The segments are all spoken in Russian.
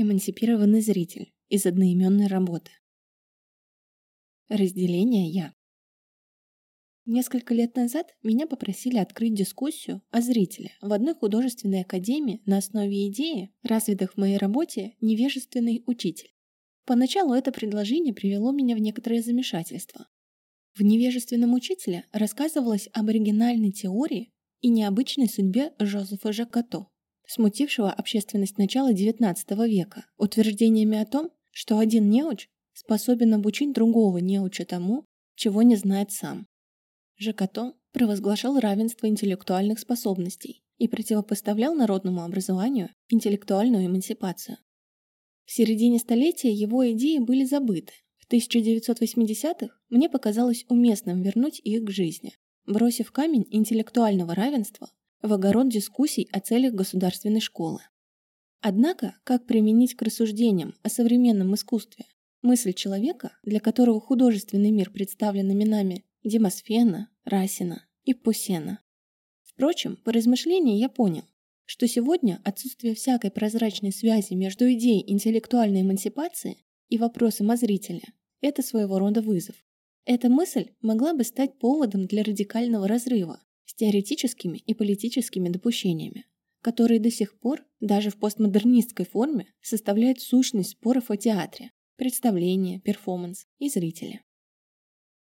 Эмансипированный зритель из одноименной работы. Разделение «я». Несколько лет назад меня попросили открыть дискуссию о зрителе в одной художественной академии на основе идеи, развитых в моей работе «Невежественный учитель». Поначалу это предложение привело меня в некоторое замешательство. В «Невежественном учителе» рассказывалось об оригинальной теории и необычной судьбе Жозефа Жакато, смутившего общественность начала XIX века, утверждениями о том, что один неуч способен обучить другого неуча тому, чего не знает сам. Жакато провозглашал равенство интеллектуальных способностей и противопоставлял народному образованию интеллектуальную эмансипацию. В середине столетия его идеи были забыты. В 1980-х мне показалось уместным вернуть их к жизни, бросив камень интеллектуального равенства в огород дискуссий о целях государственной школы. Однако, как применить к рассуждениям о современном искусстве мысль человека, для которого художественный мир представлен именами Демосфена, Расина и Пусена. Впрочем, по размышлению я понял, что сегодня отсутствие всякой прозрачной связи между идеей интеллектуальной эмансипации и вопросом о зрителе – это своего рода вызов. Эта мысль могла бы стать поводом для радикального разрыва с теоретическими и политическими допущениями, которые до сих пор, даже в постмодернистской форме, составляют сущность споров о театре, представление, перформанс и зрителя.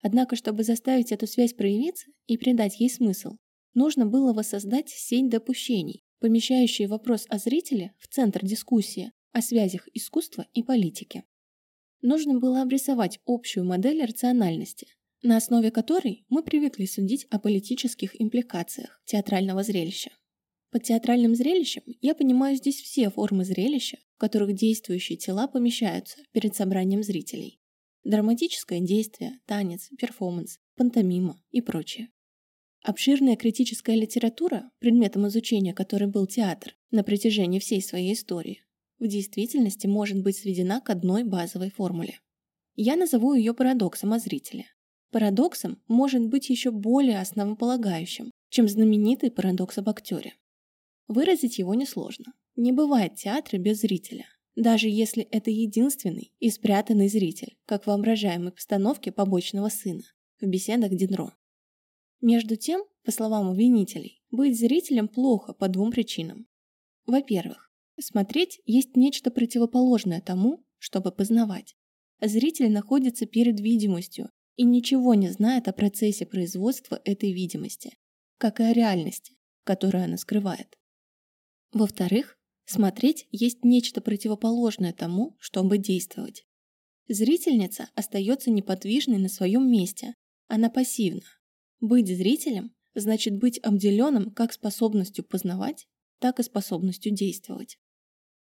Однако, чтобы заставить эту связь проявиться и придать ей смысл, нужно было воссоздать сеть допущений, помещающие вопрос о зрителе в центр дискуссии о связях искусства и политики. Нужно было обрисовать общую модель рациональности, на основе которой мы привыкли судить о политических импликациях театрального зрелища. Под театральным зрелищем я понимаю здесь все формы зрелища, в которых действующие тела помещаются перед собранием зрителей драматическое действие, танец, перформанс, пантомима и прочее. Обширная критическая литература, предметом изучения которой был театр на протяжении всей своей истории, в действительности может быть сведена к одной базовой формуле. Я назову ее парадоксом о зрителе. Парадоксом может быть еще более основополагающим, чем знаменитый парадокс об актере. Выразить его несложно. Не бывает театра без зрителя даже если это единственный и спрятанный зритель, как в воображаемой постановке побочного сына в беседах Динро. Между тем, по словам обвинителей, быть зрителем плохо по двум причинам. Во-первых, смотреть есть нечто противоположное тому, чтобы познавать. Зритель находится перед видимостью и ничего не знает о процессе производства этой видимости, как и о реальности, которую она скрывает. Во-вторых, Смотреть есть нечто противоположное тому, чтобы действовать. Зрительница остается неподвижной на своем месте, она пассивна. Быть зрителем значит быть обделенным как способностью познавать, так и способностью действовать.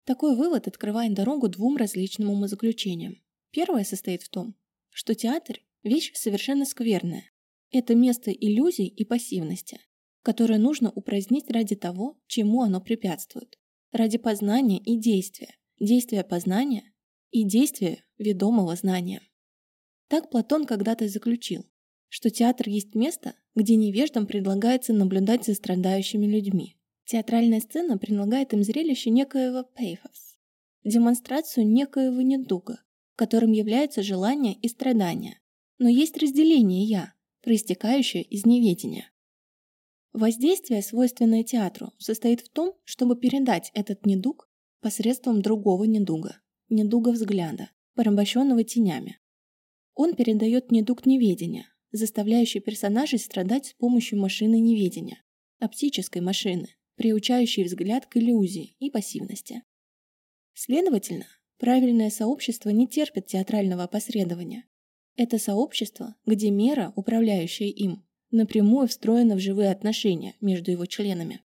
Такой вывод открывает дорогу двум различным умозаключениям. Первое состоит в том, что театр – вещь совершенно скверная. Это место иллюзий и пассивности, которое нужно упразднить ради того, чему оно препятствует ради познания и действия, действия познания и действия ведомого знания. Так Платон когда-то заключил, что театр есть место, где невеждам предлагается наблюдать за страдающими людьми. Театральная сцена предлагает им зрелище некоего пейфос, демонстрацию некоего недуга, которым является желание и страдание. Но есть разделение «я», проистекающее из неведения. Воздействие, свойственное театру, состоит в том, чтобы передать этот недуг посредством другого недуга, недуга взгляда, порабощенного тенями. Он передает недуг неведения, заставляющий персонажей страдать с помощью машины неведения, оптической машины, приучающей взгляд к иллюзии и пассивности. Следовательно, правильное сообщество не терпит театрального опосредования. Это сообщество, где мера, управляющая им, напрямую встроена в живые отношения между его членами.